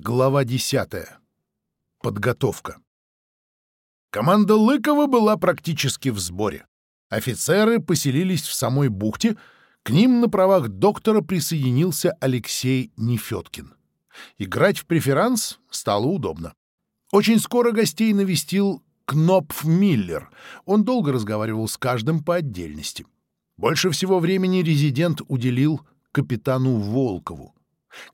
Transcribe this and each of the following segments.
Глава 10. Подготовка. Команда Лыкова была практически в сборе. Офицеры поселились в самой бухте, к ним на правах доктора присоединился Алексей Нефеткин. Играть в преферанс стало удобно. Очень скоро гостей навестил Кнопф Миллер. Он долго разговаривал с каждым по отдельности. Больше всего времени резидент уделил капитану Волкову —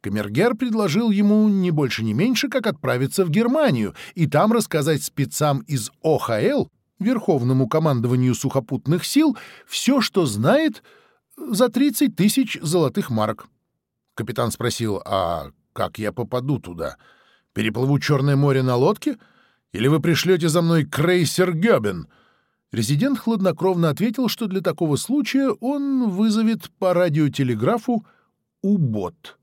Камергер предложил ему не больше не меньше, как отправиться в Германию и там рассказать спецам из ОХЛ, Верховному командованию сухопутных сил, все, что знает, за 30 тысяч золотых марок. Капитан спросил, а как я попаду туда? Переплыву Черное море на лодке? Или вы пришлете за мной крейсер Гёбен? Резидент хладнокровно ответил, что для такого случая он вызовет по радиотелеграфу «Убот».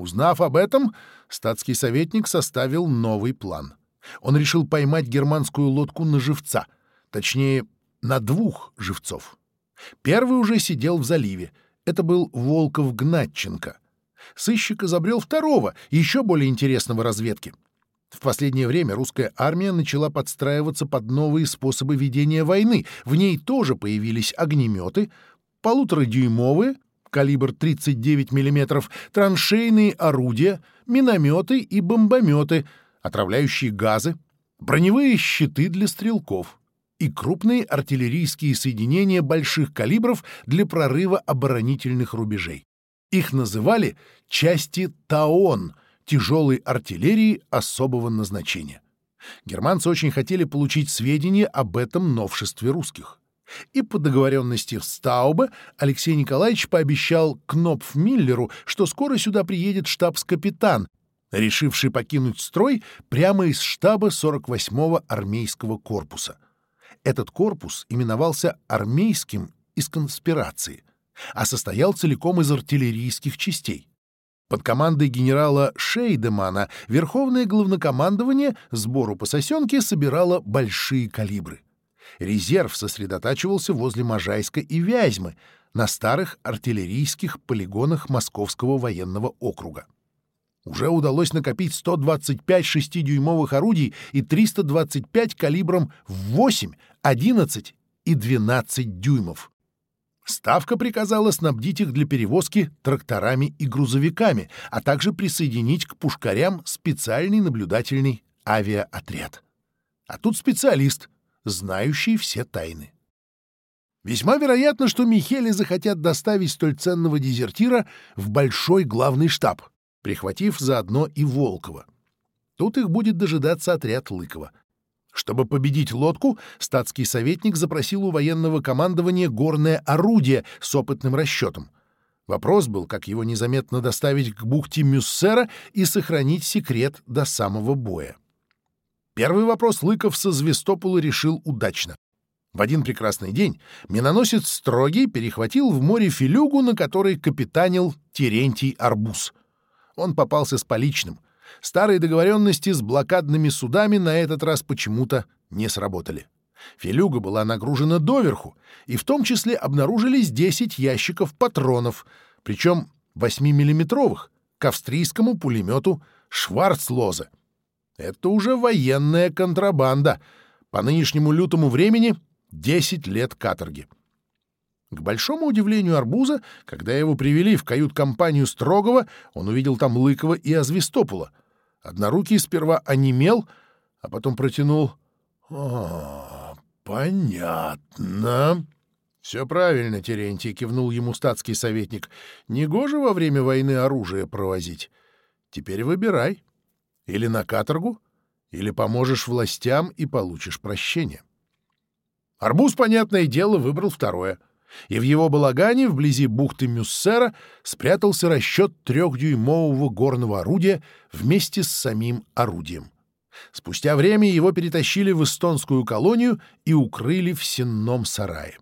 Узнав об этом, статский советник составил новый план. Он решил поймать германскую лодку на живца, точнее, на двух живцов. Первый уже сидел в заливе. Это был Волков Гнатченко. Сыщик изобрел второго, еще более интересного разведки. В последнее время русская армия начала подстраиваться под новые способы ведения войны. В ней тоже появились огнеметы, полуторадюймовые — калибр 39 мм, траншейные орудия, минометы и бомбометы, отравляющие газы, броневые щиты для стрелков и крупные артиллерийские соединения больших калибров для прорыва оборонительных рубежей. Их называли «части ТАОН» — тяжелой артиллерии особого назначения. Германцы очень хотели получить сведения об этом новшестве русских и по договоренности Стауба Алексей Николаевич пообещал Кнопф Миллеру, что скоро сюда приедет штабс-капитан, решивший покинуть строй прямо из штаба 48-го армейского корпуса. Этот корпус именовался армейским из конспирации, а состоял целиком из артиллерийских частей. Под командой генерала Шейдемана Верховное главнокомандование сбору по сосенке собирало большие калибры — Резерв сосредотачивался возле Можайска и Вязьмы на старых артиллерийских полигонах Московского военного округа. Уже удалось накопить 125 6-дюймовых орудий и 325 калибром в 8, 11 и 12 дюймов. Ставка приказала снабдить их для перевозки тракторами и грузовиками, а также присоединить к пушкарям специальный наблюдательный авиаотряд. А тут специалист знающий все тайны. Весьма вероятно, что Михели захотят доставить столь ценного дезертира в большой главный штаб, прихватив заодно и Волкова. Тут их будет дожидаться отряд Лыкова. Чтобы победить лодку, статский советник запросил у военного командования горное орудие с опытным расчетом. Вопрос был, как его незаметно доставить к бухте Мюссера и сохранить секрет до самого боя. Первый вопрос Лыков со созвестопола решил удачно. В один прекрасный день миноносец Строгий перехватил в море филюгу, на которой капитанил Терентий Арбуз. Он попался с поличным. Старые договоренности с блокадными судами на этот раз почему-то не сработали. Филюга была нагружена доверху, и в том числе обнаружились 10 ящиков патронов, причем 8-миллиметровых, к австрийскому пулемету «Шварцлоза», это уже военная контрабанда. По нынешнему лютому времени — 10 лет каторги. К большому удивлению Арбуза, когда его привели в кают-компанию Строгова, он увидел там Лыкова и Азвистопула. Однорукий сперва онемел, а потом протянул «А, понятно». «Все правильно, Терентий», — кивнул ему статский советник. «Негоже во время войны оружие провозить. Теперь выбирай». или на каторгу, или поможешь властям и получишь прощение. Арбуз, понятное дело, выбрал второе. И в его балагане, вблизи бухты Мюссера, спрятался расчет трехдюймового горного орудия вместе с самим орудием. Спустя время его перетащили в эстонскую колонию и укрыли в сенном сарае.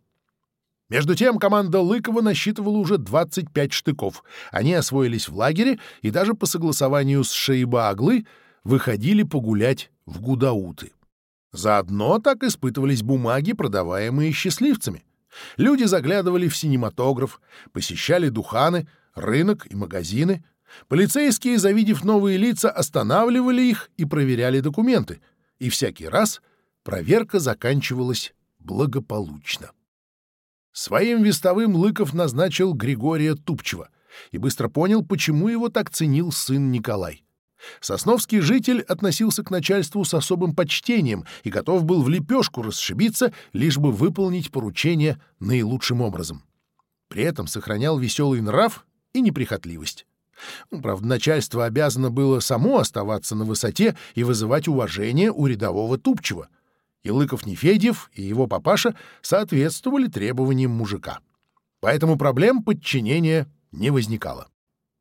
Между тем команда Лыкова насчитывала уже 25 штыков. Они освоились в лагере и даже по согласованию с Шейба-Аглы выходили погулять в Гудауты. Заодно так испытывались бумаги, продаваемые счастливцами. Люди заглядывали в синематограф, посещали духаны, рынок и магазины. Полицейские, завидев новые лица, останавливали их и проверяли документы. И всякий раз проверка заканчивалась благополучно. Своим вестовым Лыков назначил Григория Тупчева и быстро понял, почему его так ценил сын Николай. Сосновский житель относился к начальству с особым почтением и готов был в лепешку расшибиться, лишь бы выполнить поручение наилучшим образом. При этом сохранял веселый нрав и неприхотливость. Ну, правда, начальство обязано было само оставаться на высоте и вызывать уважение у рядового Тупчева — И Лыков Нефедьев, и его папаша соответствовали требованиям мужика. Поэтому проблем подчинения не возникало.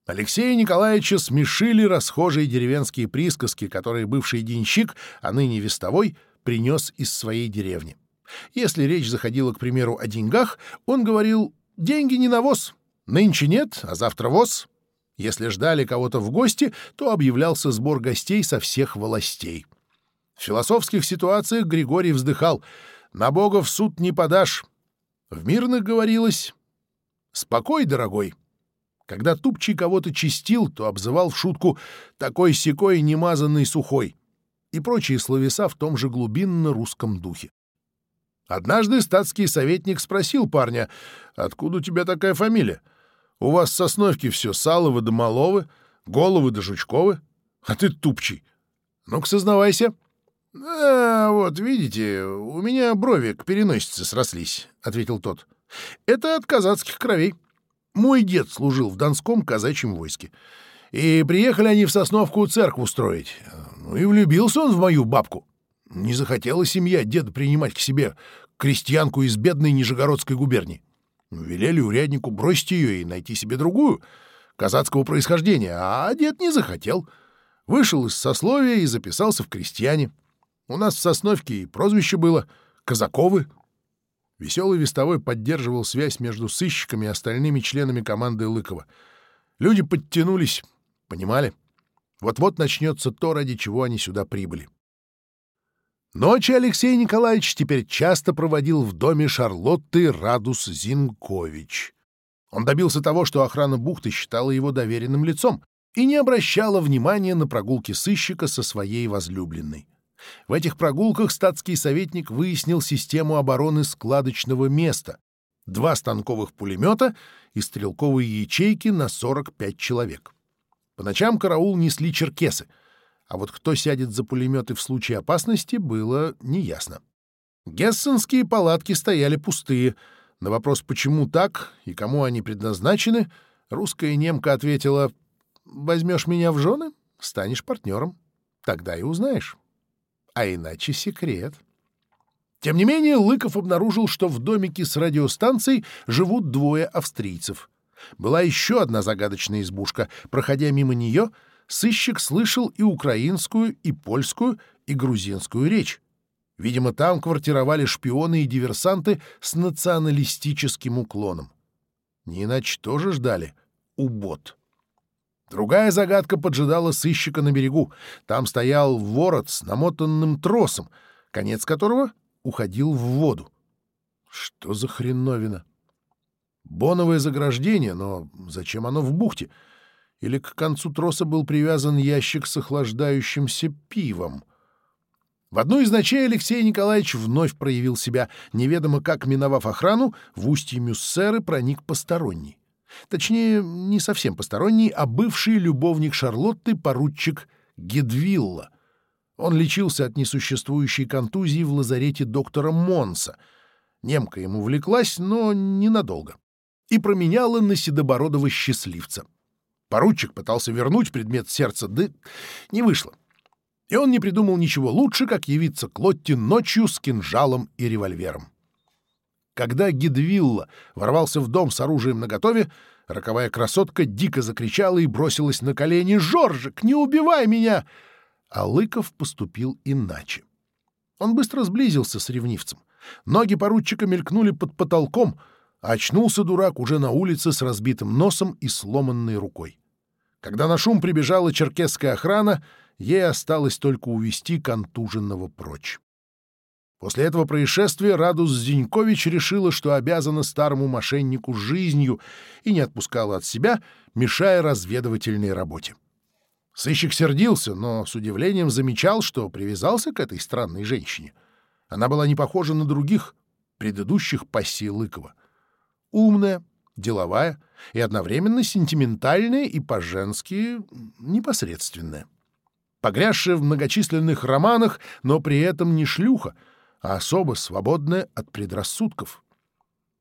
Алексея Николаевича смешили расхожие деревенские присказки, которые бывший денщик, а ныне вестовой, принес из своей деревни. Если речь заходила, к примеру, о деньгах, он говорил «деньги не навоз, нынче нет, а завтра воз». Если ждали кого-то в гости, то объявлялся сбор гостей со всех властей. В В философских ситуациях Григорий вздыхал. На Бога в суд не подашь. В мирных говорилось «Спокой, дорогой». Когда Тупчий кого-то чистил, то обзывал в шутку «такой-сякой немазанный сухой» и прочие словеса в том же глубинно-русском духе. Однажды статский советник спросил парня, «Откуда у тебя такая фамилия? У вас сосновки все Саловы да Маловы, Головы да Жучковы, а ты Тупчий. Ну-ка, сознавайся». А, вот видите, у меня брови к переносице срослись», — ответил тот. «Это от казацких кровей. Мой дед служил в Донском казачьем войске. И приехали они в Сосновку церкву строить. Ну и влюбился он в мою бабку. Не захотела семья деда принимать к себе крестьянку из бедной Нижегородской губернии. Ну, велели уряднику бросить ее и найти себе другую, казацкого происхождения, а дед не захотел. Вышел из сословия и записался в крестьяне». У нас в Сосновке и прозвище было «Казаковы». Веселый Вестовой поддерживал связь между сыщиками и остальными членами команды Лыкова. Люди подтянулись, понимали? Вот-вот начнется то, ради чего они сюда прибыли. Ночи Алексей Николаевич теперь часто проводил в доме Шарлотты Радус Зинкович. Он добился того, что охрана бухты считала его доверенным лицом и не обращала внимания на прогулки сыщика со своей возлюбленной. В этих прогулках статский советник выяснил систему обороны складочного места, два станковых пулемета и стрелковые ячейки на 45 человек. По ночам караул несли черкесы, а вот кто сядет за пулеметы в случае опасности, было неясно. Гессенские палатки стояли пустые. На вопрос, почему так и кому они предназначены, русская немка ответила «Возьмешь меня в жены, станешь партнером. Тогда и узнаешь» а иначе секрет. Тем не менее, Лыков обнаружил, что в домике с радиостанцией живут двое австрийцев. Была еще одна загадочная избушка. Проходя мимо нее, сыщик слышал и украинскую, и польскую, и грузинскую речь. Видимо, там квартировали шпионы и диверсанты с националистическим уклоном. Не иначе тоже ждали убот. Другая загадка поджидала сыщика на берегу. Там стоял ворот с намотанным тросом, конец которого уходил в воду. Что за хреновина? Боновое заграждение, но зачем оно в бухте? Или к концу троса был привязан ящик с охлаждающимся пивом? В одну из ночей Алексей Николаевич вновь проявил себя, неведомо как, миновав охрану, в устье Мюссеры проник посторонний. Точнее, не совсем посторонний, а бывший любовник Шарлотты, поручик Гедвилла. Он лечился от несуществующей контузии в лазарете доктора Монса. Немка ему влеклась, но ненадолго. И променяла на седобородого счастливца. Поручик пытался вернуть предмет сердца, да не вышло. И он не придумал ничего лучше, как явиться к Лотте ночью с кинжалом и револьвером. Когда Гидвилла ворвался в дом с оружием наготове, роковая красотка дико закричала и бросилась на колени. «Жоржик, не убивай меня!» А Лыков поступил иначе. Он быстро сблизился с ревнивцем. Ноги поручика мелькнули под потолком, а очнулся дурак уже на улице с разбитым носом и сломанной рукой. Когда на шум прибежала черкесская охрана, ей осталось только увести контуженного прочь. После этого происшествия Радус Зинькович решила, что обязана старому мошеннику жизнью и не отпускала от себя, мешая разведывательной работе. Сыщик сердился, но с удивлением замечал, что привязался к этой странной женщине. Она была не похожа на других, предыдущих пассий Лыкова. Умная, деловая и одновременно сентиментальная и по-женски непосредственная. Погрязшая в многочисленных романах, но при этом не шлюха — а особо свободная от предрассудков.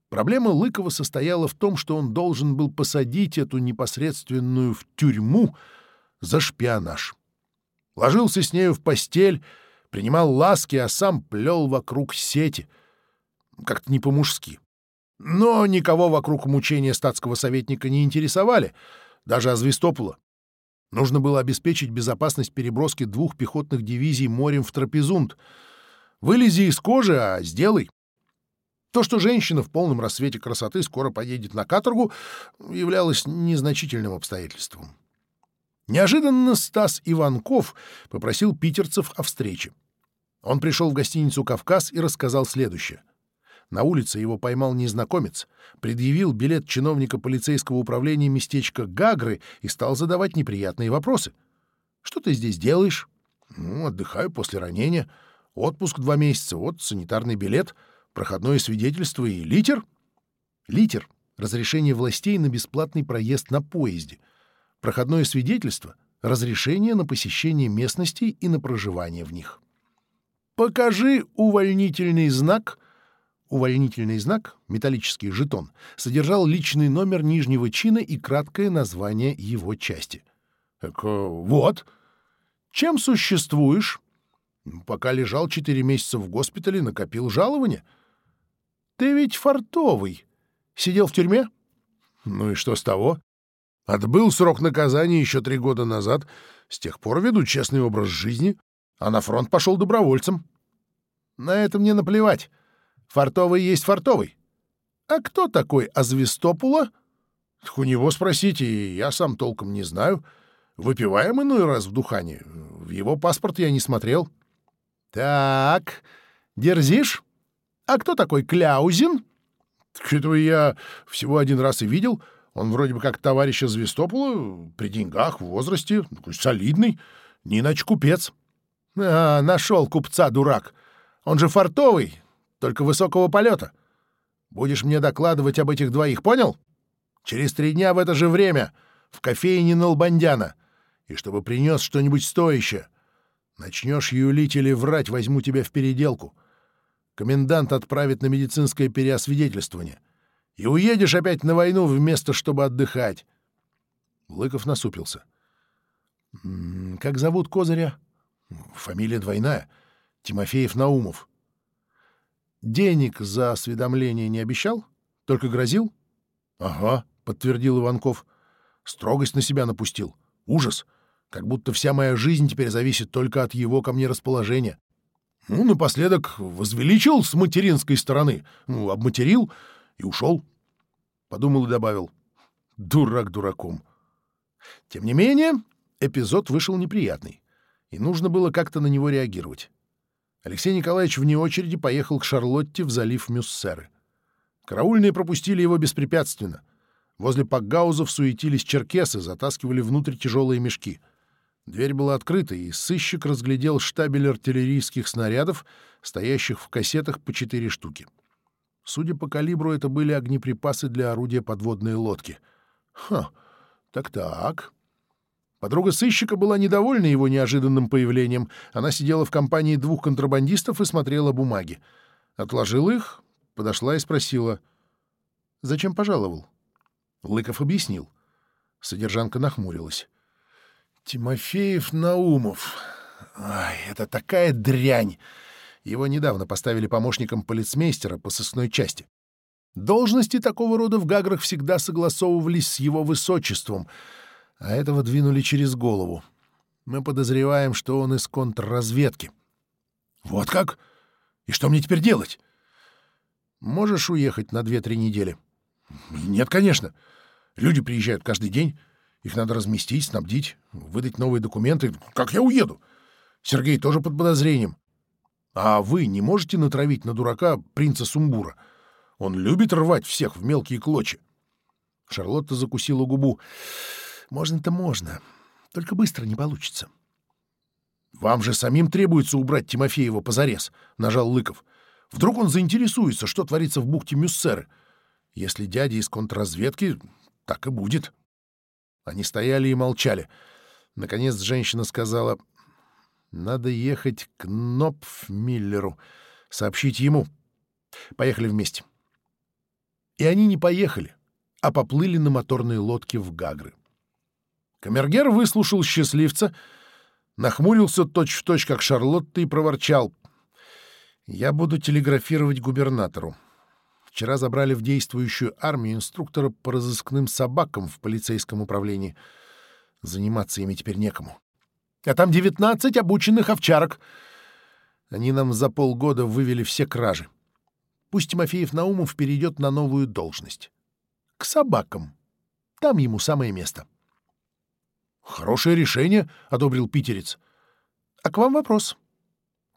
Проблема Лыкова состояла в том, что он должен был посадить эту непосредственную в тюрьму за шпионаж. Ложился с нею в постель, принимал ласки, а сам плел вокруг сети. Как-то не по-мужски. Но никого вокруг мучения статского советника не интересовали, даже Азвистопола. Нужно было обеспечить безопасность переброски двух пехотных дивизий морем в Трапезунд — Вылези из кожи, а сделай. То, что женщина в полном рассвете красоты скоро поедет на каторгу, являлось незначительным обстоятельством. Неожиданно Стас Иванков попросил питерцев о встрече. Он пришел в гостиницу «Кавказ» и рассказал следующее. На улице его поймал незнакомец, предъявил билет чиновника полицейского управления местечка Гагры и стал задавать неприятные вопросы. «Что ты здесь делаешь?» «Ну, отдыхаю после ранения. Отпуск два месяца, вот санитарный билет, проходное свидетельство и литер. Литер — разрешение властей на бесплатный проезд на поезде. Проходное свидетельство — разрешение на посещение местностей и на проживание в них. Покажи увольнительный знак. Увольнительный знак, металлический жетон, содержал личный номер нижнего чина и краткое название его части. Так э, вот, чем существуешь? Пока лежал четыре месяца в госпитале, накопил жалование. Ты ведь фартовый. Сидел в тюрьме? Ну и что с того? Отбыл срок наказания еще три года назад. С тех пор веду честный образ жизни, а на фронт пошел добровольцем. На это мне наплевать. Фартовый есть фартовый. А кто такой Азвистопула? У него спросите, я сам толком не знаю. Так, дерзишь? А кто такой Кляузин? Что-то я всего один раз и видел. Он вроде бы как товарища Звестопола, при деньгах, в возрасте, ну, такой солидный, не иначе купец. А, нашел купца, дурак. Он же фартовый, только высокого полета. Будешь мне докладывать об этих двоих, понял? Через три дня в это же время в кофейне Налбандяна. И чтобы принес что-нибудь стоящее. Начнешь юлить или врать, возьму тебя в переделку. Комендант отправит на медицинское переосвидетельствование. И уедешь опять на войну вместо, чтобы отдыхать. Лыков насупился. — Как зовут Козыря? — Фамилия двойная. Тимофеев Наумов. — Денег за осведомление не обещал? Только грозил? — Ага, — подтвердил Иванков. Строгость на себя напустил. Ужас. — как будто вся моя жизнь теперь зависит только от его ко мне расположения. Ну, напоследок возвеличил с материнской стороны, ну, обматерил и ушел. Подумал и добавил. Дурак дураком. Тем не менее, эпизод вышел неприятный, и нужно было как-то на него реагировать. Алексей Николаевич вне очереди поехал к Шарлотте в залив Мюссеры. Караульные пропустили его беспрепятственно. Возле пакгаузов суетились черкесы, затаскивали внутрь тяжелые мешки — Дверь была открыта, и сыщик разглядел штабель артиллерийских снарядов, стоящих в кассетах по четыре штуки. Судя по калибру, это были огнеприпасы для орудия подводной лодки. Ха, так-так. Подруга сыщика была недовольна его неожиданным появлением. Она сидела в компании двух контрабандистов и смотрела бумаги. Отложила их, подошла и спросила. «Зачем пожаловал?» Лыков объяснил. Содержанка нахмурилась. Тимофеев Наумов. Ай, это такая дрянь! Его недавно поставили помощником полицмейстера по сосной части. Должности такого рода в Гаграх всегда согласовывались с его высочеством, а этого двинули через голову. Мы подозреваем, что он из контрразведки. Вот как? И что мне теперь делать? Можешь уехать на две-три недели? Нет, конечно. Люди приезжают каждый день. Их надо разместить, снабдить, выдать новые документы. Как я уеду? Сергей тоже под подозрением. А вы не можете натравить на дурака принца Сумбура? Он любит рвать всех в мелкие клочья. Шарлотта закусила губу. Можно-то можно, только быстро не получится. «Вам же самим требуется убрать Тимофеева позарез», — нажал Лыков. «Вдруг он заинтересуется, что творится в бухте Мюссеры? Если дядя из контрразведки, так и будет». Они стояли и молчали. Наконец женщина сказала, «Надо ехать к Нопфмиллеру, сообщить ему. Поехали вместе». И они не поехали, а поплыли на моторной лодке в Гагры. Камергер выслушал счастливца, нахмурился точь-в-точь, точь, как Шарлотта, и проворчал. «Я буду телеграфировать губернатору. Вчера забрали в действующую армию инструктора по разыскным собакам в полицейском управлении. Заниматься ими теперь некому. А там 19 обученных овчарок. Они нам за полгода вывели все кражи. Пусть Тимофеев Наумов перейдет на новую должность. К собакам. Там ему самое место. «Хорошее решение», — одобрил питерец. «А к вам вопрос.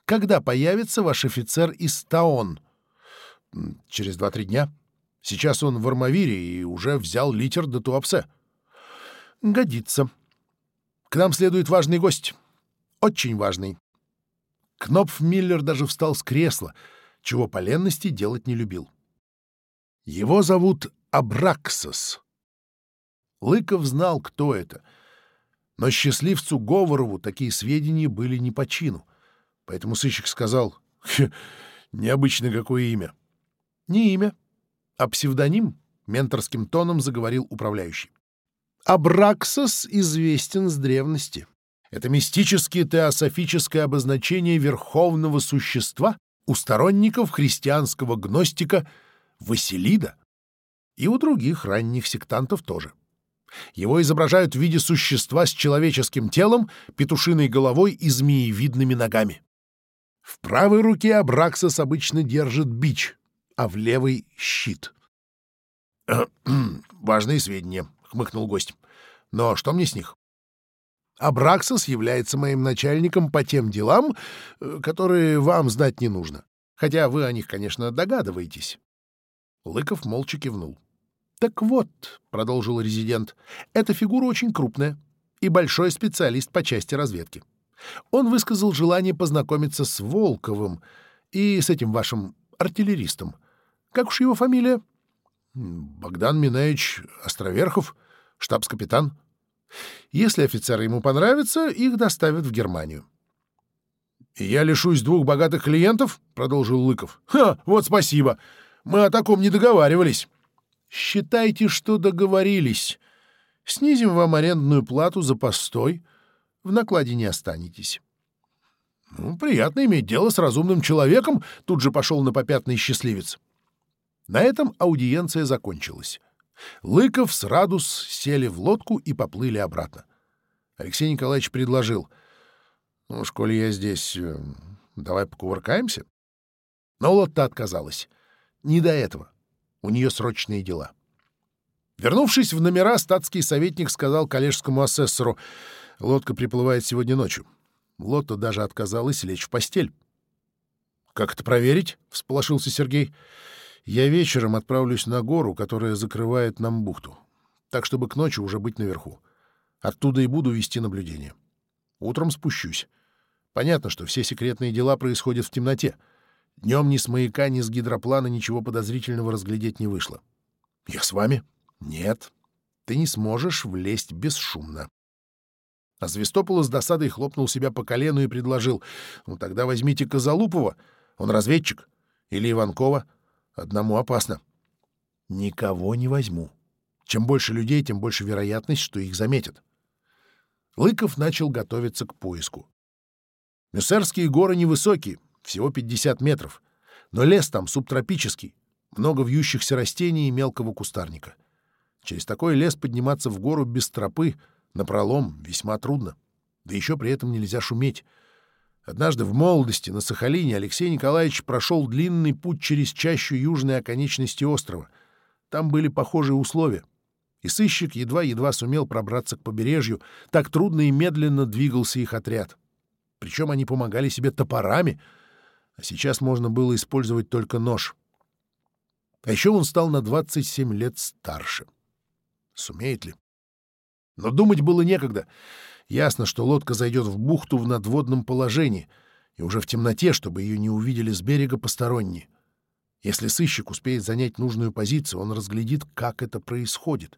Когда появится ваш офицер из Таон?» «Через два-три дня. Сейчас он в Армавире и уже взял литер до Туапсе». «Годится. К нам следует важный гость. Очень важный». Кнопф Миллер даже встал с кресла — чего по ленности делать не любил. Его зовут Абраксос. Лыков знал, кто это, но счастливцу Говорову такие сведения были не по чину, поэтому сыщик сказал «Необычно какое имя». Не имя, а псевдоним, менторским тоном заговорил управляющий. Абраксос известен с древности. Это мистическое теософическое обозначение верховного существа у сторонников христианского гностика Василида и у других ранних сектантов тоже. Его изображают в виде существа с человеческим телом, петушиной головой и змеевидными ногами. В правой руке Абраксос обычно держит бич, а в левой — щит. «Важные сведения», — хмыкнул гость. «Но что мне с них?» Абраксос является моим начальником по тем делам, э, которые вам знать не нужно. Хотя вы о них, конечно, догадываетесь. Лыков молча кивнул. «Так вот», — продолжил резидент, — «эта фигура очень крупная и большой специалист по части разведки. Он высказал желание познакомиться Как уж его фамилия? Богдан Минаевич Островерхов, штабс-капитан. Если офицеры ему понравятся, их доставят в Германию. «Я лишусь двух богатых клиентов?» — продолжил Лыков. «Ха, вот спасибо. Мы о таком не договаривались». «Считайте, что договорились. Снизим вам арендную плату за постой. В накладе не останетесь». «Ну, приятно иметь дело с разумным человеком», — тут же пошел на попятный счастливец. На этом аудиенция закончилась. Лыков с Радус сели в лодку и поплыли обратно. Алексей Николаевич предложил. «Ну, в школе я здесь, э, давай покувыркаемся?» Но Лотта отказалась. Не до этого. У нее срочные дела. Вернувшись в номера, статский советник сказал коллежскому асессору, «Лодка приплывает сегодня ночью». Лотта даже отказалась лечь в постель. «Как это проверить?» — всполошился Сергей. Я вечером отправлюсь на гору, которая закрывает нам бухту, так чтобы к ночи уже быть наверху. Оттуда и буду вести наблюдение. Утром спущусь. Понятно, что все секретные дела происходят в темноте. Днем ни с маяка, ни с гидроплана ничего подозрительного разглядеть не вышло. Я с вами? Нет. Ты не сможешь влезть бесшумно. А Звестопола с Одному опасно. Никого не возьму. Чем больше людей, тем больше вероятность, что их заметят. Лыков начал готовиться к поиску. Мюсерские горы невысокие, всего 50 метров, но лес там субтропический, много вьющихся растений и мелкого кустарника. Через такой лес подниматься в гору без тропы, на пролом весьма трудно. Да еще при этом нельзя шуметь — Однажды в молодости на Сахалине Алексей Николаевич прошел длинный путь через чащу южной оконечности острова. Там были похожие условия. И сыщик едва-едва сумел пробраться к побережью, так трудно и медленно двигался их отряд. Причем они помогали себе топорами, а сейчас можно было использовать только нож. А еще он стал на 27 лет старше. Сумеет ли? Но думать было некогда. Ясно, что лодка зайдет в бухту в надводном положении, и уже в темноте, чтобы ее не увидели с берега посторонние. Если сыщик успеет занять нужную позицию, он разглядит, как это происходит.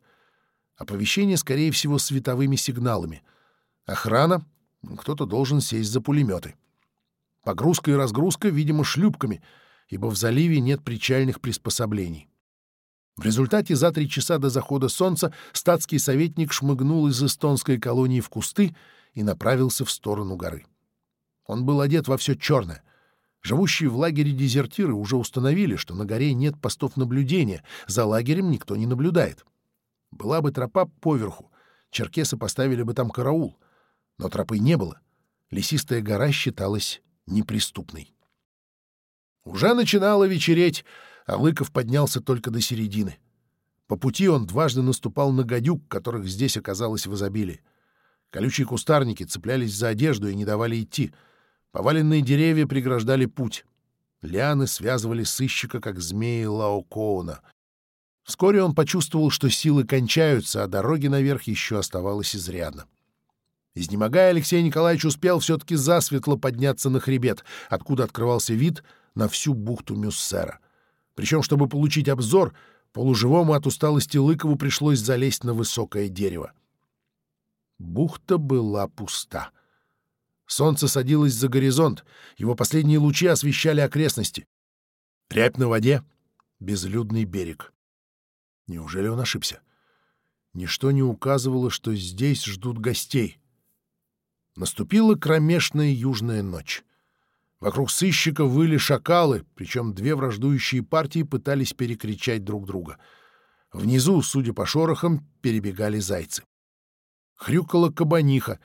Оповещение, скорее всего, световыми сигналами. Охрана — ну, кто-то должен сесть за пулеметы. Погрузка и разгрузка, видимо, шлюпками, ибо в заливе нет причальных приспособлений. В результате за три часа до захода солнца статский советник шмыгнул из эстонской колонии в кусты и направился в сторону горы. Он был одет во все черное. Живущие в лагере дезертиры уже установили, что на горе нет постов наблюдения, за лагерем никто не наблюдает. Была бы тропа поверху, черкесы поставили бы там караул. Но тропы не было. Лесистая гора считалась неприступной. Уже начинало вечереть, а Лыков поднялся только до середины. По пути он дважды наступал на гадюк, которых здесь оказалось в изобилии. Колючие кустарники цеплялись за одежду и не давали идти. Поваленные деревья преграждали путь. Лианы связывали сыщика, как змеи Лаокоуна. Вскоре он почувствовал, что силы кончаются, а дороги наверх еще оставалось изрядно. Изнемогая, Алексей Николаевич успел все-таки засветло подняться на хребет, откуда открывался вид на всю бухту Мюссера — причем, чтобы получить обзор, полуживому от усталости Лыкову пришлось залезть на высокое дерево. Бухта была пуста. Солнце садилось за горизонт, его последние лучи освещали окрестности. Рябь на воде, безлюдный берег. Неужели он ошибся? Ничто не указывало, что здесь ждут гостей. Наступила кромешная южная ночь. Вокруг сыщика выли шакалы, причем две враждующие партии пытались перекричать друг друга. Внизу, судя по шорохам, перебегали зайцы. Хрюкала кабаниха,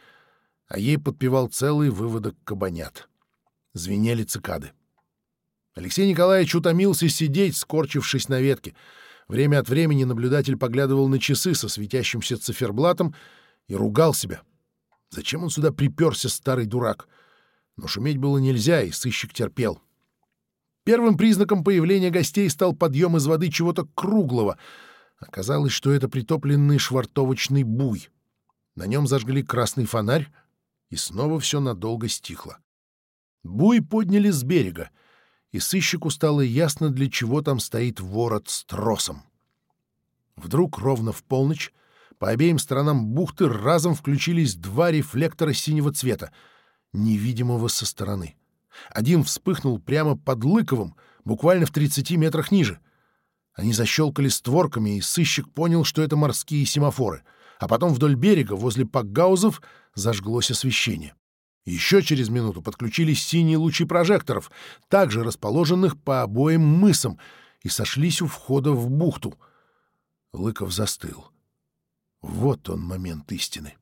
а ей подпевал целый выводок кабанят. Звенели цикады. Алексей Николаевич утомился сидеть, скорчившись на ветке. Время от времени наблюдатель поглядывал на часы со светящимся циферблатом и ругал себя. Зачем он сюда приперся, старый дурак? — но шуметь было нельзя, и сыщик терпел. Первым признаком появления гостей стал подъем из воды чего-то круглого. Оказалось, что это притопленный швартовочный буй. На нем зажгли красный фонарь, и снова все надолго стихло. Буй подняли с берега, и сыщику стало ясно, для чего там стоит ворот с тросом. Вдруг ровно в полночь по обеим сторонам бухты разом включились два рефлектора синего цвета — невидимого со стороны. Один вспыхнул прямо под Лыковым, буквально в 30 метрах ниже. Они защелкали створками, и сыщик понял, что это морские семафоры. А потом вдоль берега, возле пакгаузов, зажглось освещение. Еще через минуту подключились синие лучи прожекторов, также расположенных по обоим мысам, и сошлись у входа в бухту. Лыков застыл. Вот он момент истины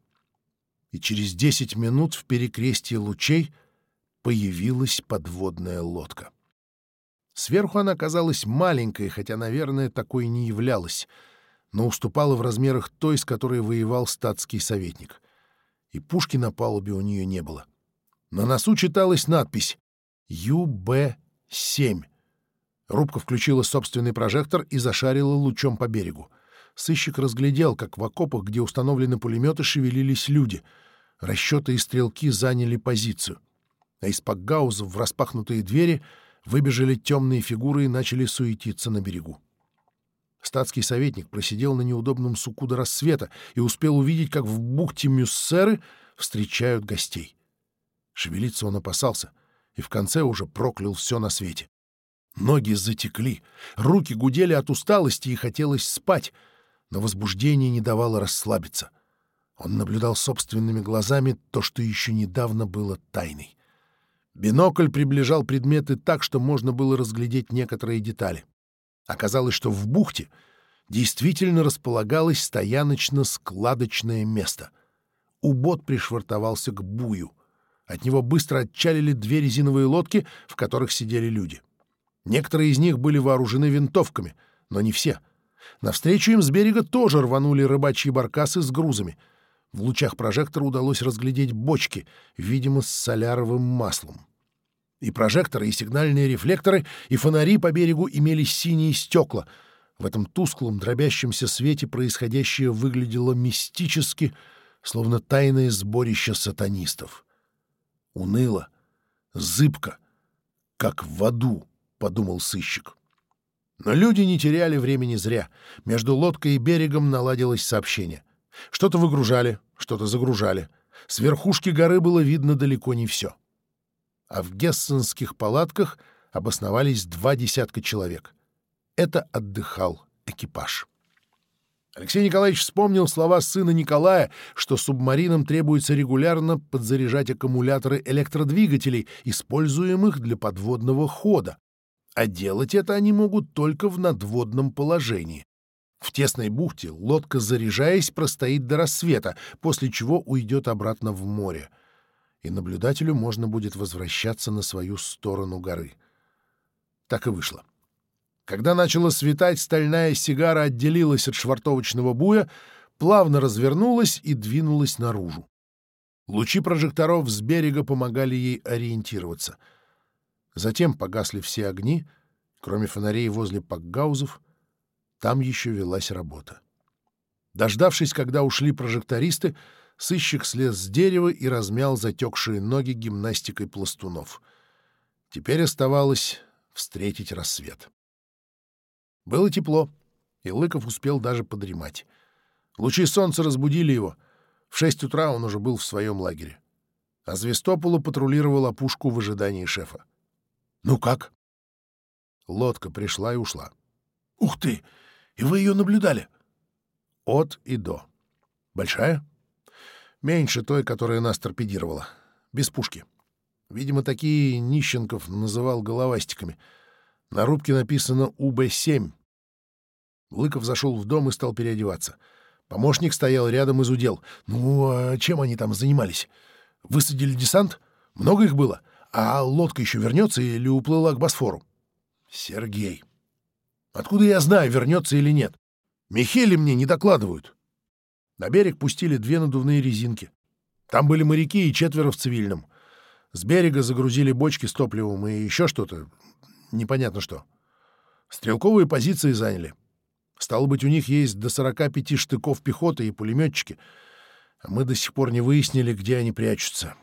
и через десять минут в перекрестии лучей появилась подводная лодка. Сверху она казалась маленькой, хотя, наверное, такой не являлась, но уступала в размерах той, с которой воевал статский советник. И пушки на палубе у нее не было. На носу читалась надпись «ЮБ-7». Рубка включила собственный прожектор и зашарила лучом по берегу. Сыщик разглядел, как в окопах, где установлены пулеметы, шевелились люди — расчеты и стрелки заняли позицию. А из пакгаузов в распахнутые двери выбежали темные фигуры и начали суетиться на берегу. Статский советник просидел на неудобном суку до рассвета и успел увидеть, как в бухте Мюссеры встречают гостей. Шевелиться он опасался и в конце уже проклял все на свете. Ноги затекли, руки гудели от усталости и хотелось спать, но возбуждение не давало расслабиться — он наблюдал собственными глазами то, что еще недавно было тайной. Бинокль приближал предметы так, что можно было разглядеть некоторые детали. Оказалось, что в бухте действительно располагалось стояночно-складочное место. Убот пришвартовался к бую. От него быстро отчалили две резиновые лодки, в которых сидели люди. Некоторые из них были вооружены винтовками, но не все. Навстречу им с берега тоже рванули рыбачьи баркасы с грузами — в лучах прожектора удалось разглядеть бочки, видимо, с соляровым маслом. И прожекторы, и сигнальные рефлекторы, и фонари по берегу имели синие стекла. В этом тусклом, дробящемся свете происходящее выглядело мистически, словно тайное сборище сатанистов. Уныло, зыбко, как в аду, — подумал сыщик. Но люди не теряли времени зря. Между лодкой и берегом наладилось сообщение. Что-то выгружали, что-то загружали. С верхушки горы было видно далеко не все. А в гессенских палатках обосновались два десятка человек. Это отдыхал экипаж. Алексей Николаевич вспомнил слова сына Николая, что субмаринам требуется регулярно подзаряжать аккумуляторы электродвигателей, используемых для подводного хода. А делать это они могут только в надводном положении. В тесной бухте лодка, заряжаясь, простоит до рассвета, после чего уйдет обратно в море. И наблюдателю можно будет возвращаться на свою сторону горы. Так и вышло. Когда начало светать, стальная сигара отделилась от швартовочного буя, плавно развернулась и двинулась наружу. Лучи прожекторов с берега помогали ей ориентироваться. Затем погасли все огни, кроме фонарей возле пакгаузов — там еще велась работа. Дождавшись, когда ушли прожектористы, сыщик слез с дерева и размял затекшие ноги гимнастикой пластунов. Теперь оставалось встретить рассвет. Было тепло, и Лыков успел даже подремать. Лучи солнца разбудили его. В шесть утра он уже был в своем лагере. А Звестополу патрулировал опушку в ожидании шефа. «Ну как?» Лодка пришла и ушла. «Ух ты! И вы ее наблюдали? От и до. Большая? Меньше той, которая нас торпедировала. Без пушки. Видимо, такие Нищенков называл головастиками. На рубке написано «УБ-7». Лыков зашел в дом и стал переодеваться. Помощник стоял рядом из удел. «Ну, а чем они там занимались? Высадили десант? Много их было? А лодка еще вернется или уплыла к Босфору?» «Сергей», Откуда я знаю, вернется или нет? Михели мне не докладывают. На берег пустили две надувные резинки. Там были моряки и четверо в цивильном. С берега загрузили бочки с топливом и еще что-то. Непонятно что. Стрелковые позиции заняли. Стало быть, у них есть до 45 штыков пехоты и пулеметчики. А мы до сих пор не выяснили, где они прячутся.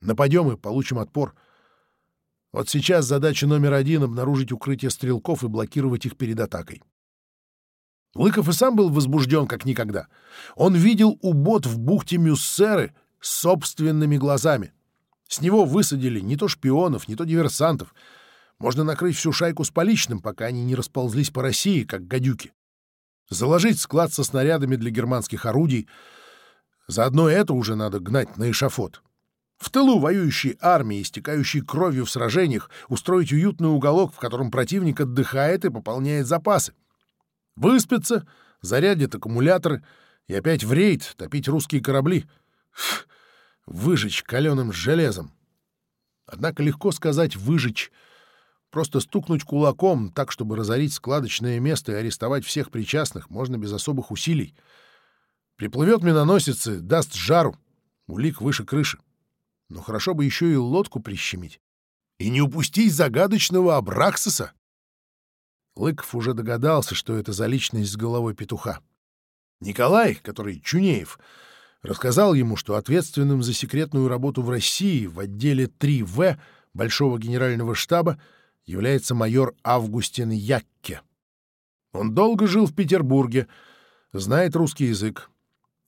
Нападем и получим отпор — вот сейчас задача номер один — обнаружить укрытие стрелков и блокировать их перед атакой. Лыков и сам был возбужден как никогда. Он видел убот в бухте Мюссеры собственными глазами. С него высадили не то шпионов, не то диверсантов. Можно накрыть всю шайку с поличным, пока они не расползлись по России, как гадюки. Заложить склад со снарядами для германских орудий. Заодно это уже надо гнать на эшафот. В тылу воюющей армии, истекающей кровью в сражениях, устроить уютный уголок, в котором противник отдыхает и пополняет запасы. Выспится, зарядит аккумуляторы и опять в рейд топить русские корабли. Выжечь каленым железом. Однако легко сказать «выжечь». Просто стукнуть кулаком так, чтобы разорить складочное место и арестовать всех причастных, можно без особых усилий. Приплывет миноносец и даст жару. Улик выше крыши но хорошо бы еще и лодку прищемить. И не упустить загадочного Абраксиса!» Лыков уже догадался, что это за личность с головой петуха. Николай, который Чунеев, рассказал ему, что ответственным за секретную работу в России в отделе 3В Большого генерального штаба является майор Августин Якке. Он долго жил в Петербурге, знает русский язык,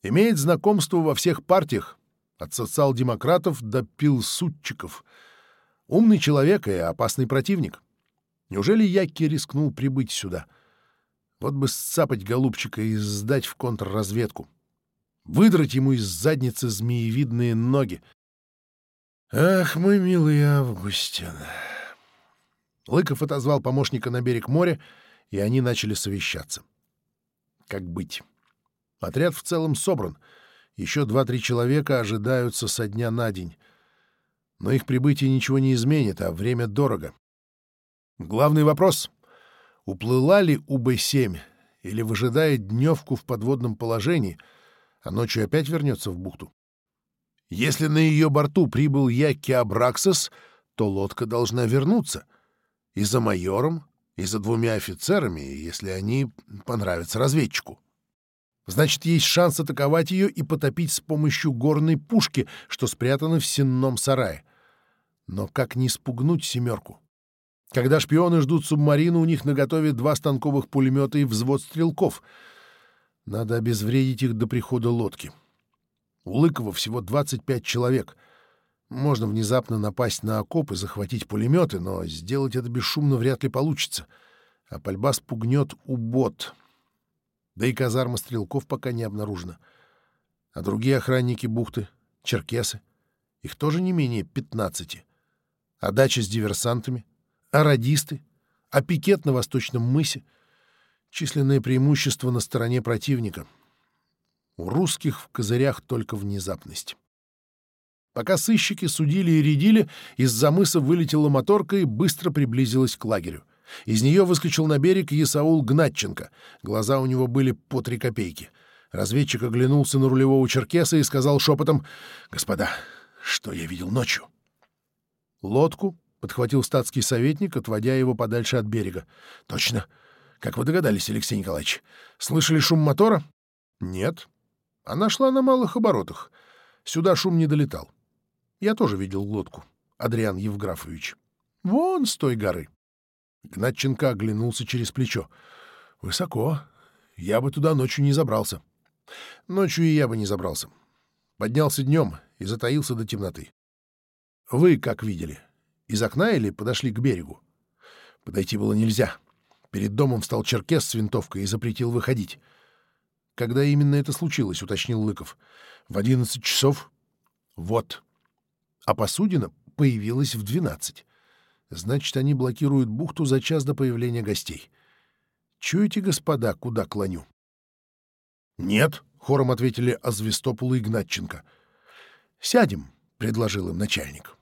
имеет знакомство во всех партиях, от социал-демократов до пилсудчиков. Умный человек и опасный противник. Неужели Яки рискнул прибыть сюда? Вот бы сцапать голубчика и сдать в контрразведку. Выдрать ему из задницы змеевидные ноги. Ах, мой милый Августин. Лыков отозвал помощника на берег моря, и они начали совещаться. Как быть? Отряд в целом собран — еще два-три человека ожидаются со дня на день. Но их прибытие ничего не изменит, а время дорого. Главный вопрос — уплыла ли УБ-7 или выжидает дневку в подводном положении, а ночью опять вернется в бухту? Если на ее борту прибыл я Кеабраксос, то лодка должна вернуться. И за майором, и за двумя офицерами, если они понравятся разведчику. Значит, есть шанс атаковать ее и потопить с помощью горной пушки, что спрятано в сенном сарае. Но как не спугнуть «семерку»? Когда шпионы ждут субмарину, у них наготове два станковых пулемета и взвод стрелков. Надо обезвредить их до прихода лодки. У Лыкова всего 25 человек. Можно внезапно напасть на окоп и захватить пулеметы, но сделать это бесшумно вряд ли получится. А пальба спугнет убот. бот. Да и казарма стрелков пока не обнаружена. А другие охранники бухты, черкесы, их тоже не менее 15. А дача с диверсантами, а радисты, а пикет на Восточном мысе — численное преимущество на стороне противника. У русских в козырях только внезапность. Пока сыщики судили и рядили, из-за мыса вылетела моторка и быстро приблизилась к лагерю — из нее выскочил на берег Исаул Гнатченко. Глаза у него были по три копейки. Разведчик оглянулся на рулевого черкеса и сказал шепотом, «Господа, что я видел ночью?» «Лодку?» — подхватил статский советник, отводя его подальше от берега. «Точно. Как вы догадались, Алексей Николаевич? Слышали шум мотора?» «Нет. Она шла на малых оборотах. Сюда шум не долетал. Я тоже видел лодку, Адриан Евграфович. Вон с той горы». Гнатченко оглянулся через плечо. «Высоко. Я бы туда ночью не забрался». «Ночью и я бы не забрался. Поднялся днем и затаился до темноты». «Вы как видели? Из окна или подошли к берегу?» Подойти было нельзя. Перед домом встал черкес с винтовкой и запретил выходить. «Когда именно это случилось?» — уточнил Лыков. «В одиннадцать часов?» «Вот». А посудина появилась в двенадцать значит, они блокируют бухту за час до появления гостей. Чуете, господа, куда клоню?» «Нет», — хором ответили Азвестопул и Игнатченко. «Сядем», — предложил им начальник.